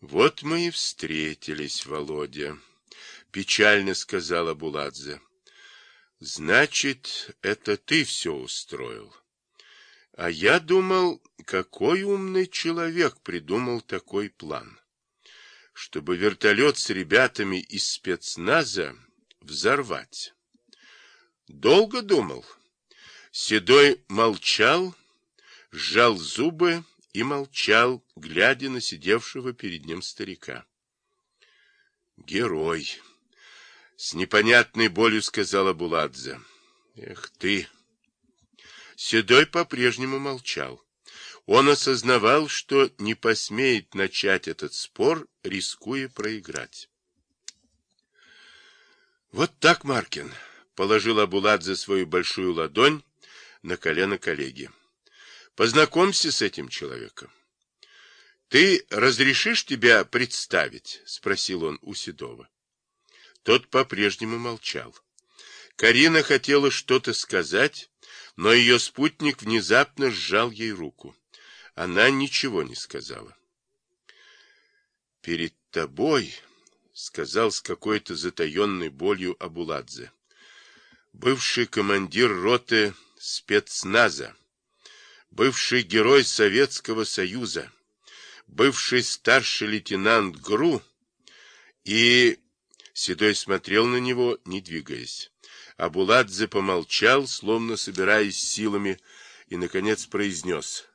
Вот мы и встретились, Володя, печально сказала Буладзе. Значит, это ты все устроил. А я думал, какой умный человек придумал такой план. Чтобы вертолет с ребятами из спецназа взорвать. Долго думал. Седой молчал, сжал зубы и молчал, глядя на сидевшего перед ним старика. Герой. С непонятной болью сказала Буладзе. Эх ты! Седой по-прежнему молчал. Он осознавал, что не посмеет начать этот спор, рискуя проиграть. Вот так, Маркин, положил Абуладзе свою большую ладонь на колено коллеги. Познакомься с этим человеком. Ты разрешишь тебя представить? спросил он у Седова. Тот по-прежнему молчал. Карина хотела что-то сказать, но ее спутник внезапно сжал ей руку. Она ничего не сказала. «Перед тобой», — сказал с какой-то затаенной болью Абуладзе, бывший командир роты спецназа, бывший герой Советского Союза, бывший старший лейтенант ГРУ и Седой смотрел на него, не двигаясь. Абуладзе помолчал, словно собираясь силами, и, наконец, произнес.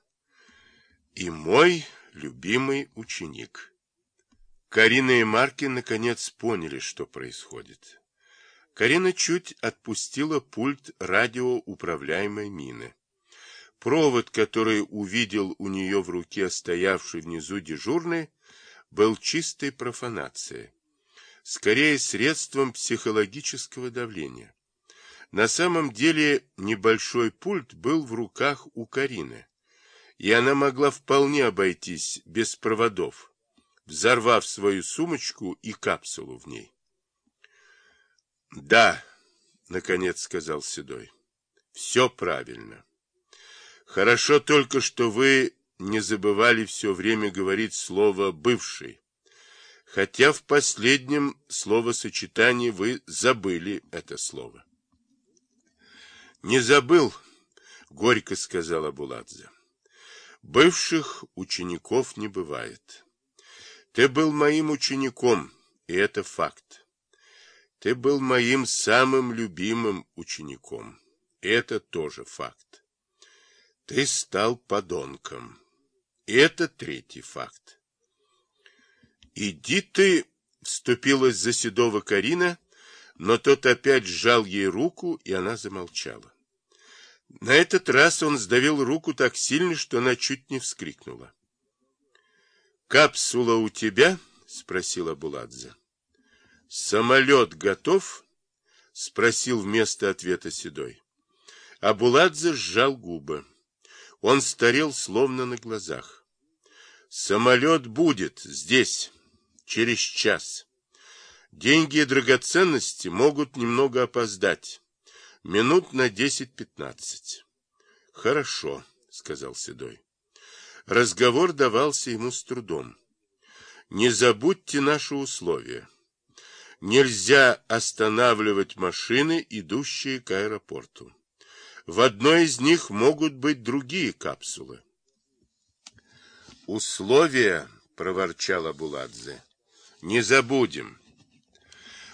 «И мой любимый ученик». Карина и Марки, наконец, поняли, что происходит. Карина чуть отпустила пульт радиоуправляемой мины. Провод, который увидел у нее в руке стоявший внизу дежурный, был чистой профанацией скорее средством психологического давления. На самом деле небольшой пульт был в руках у Карины, и она могла вполне обойтись без проводов, взорвав свою сумочку и капсулу в ней. «Да», — наконец сказал Седой, — «все правильно. Хорошо только, что вы не забывали все время говорить слово «бывший» хотя в последнем словосочетании вы забыли это слово. Не забыл, горько сказала Буладзе. Бывших учеников не бывает. Ты был моим учеником, и это факт. Ты был моим самым любимым учеником, и это тоже факт. Ты стал подонком, и это третий факт. «Иди ты!» — вступилась за Седова Карина, но тот опять сжал ей руку, и она замолчала. На этот раз он сдавил руку так сильно, что она чуть не вскрикнула. «Капсула у тебя?» — спросила Буладзе. «Самолет готов?» — спросил вместо ответа Седой. А Буладзе сжал губы. Он старел словно на глазах. «Самолет будет здесь» через час. Деньги и драгоценности могут немного опоздать. Минут на десять-пятнадцать. Хорошо, сказал Седой. Разговор давался ему с трудом. Не забудьте наши условия. Нельзя останавливать машины, идущие к аэропорту. В одной из них могут быть другие капсулы. Условия, проворчала Буладзе. Не забудем.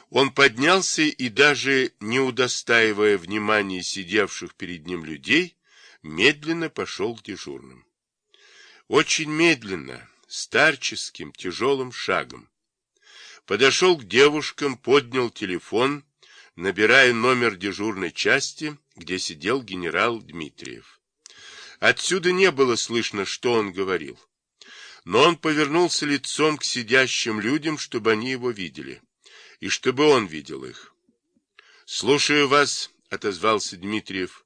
Он поднялся и даже не удостаивая внимания сидевших перед ним людей, медленно пошел к дежурным. Очень медленно, старческим, тяжелым шагом. Подошел к девушкам, поднял телефон, набирая номер дежурной части, где сидел генерал Дмитриев. Отсюда не было слышно, что он говорил но он повернулся лицом к сидящим людям, чтобы они его видели, и чтобы он видел их. — Слушаю вас, — отозвался Дмитриев.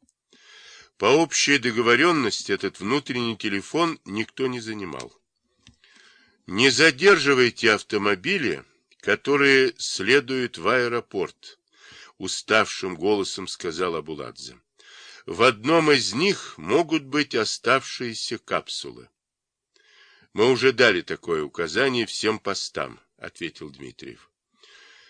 По общей договоренности этот внутренний телефон никто не занимал. Не задерживайте автомобили, которые следуют в аэропорт, уставшим голосом сказал Абуладзе. В одном из них могут быть оставшиеся капсулы. Мы уже дали такое указание всем постам, ответил Дмитриев.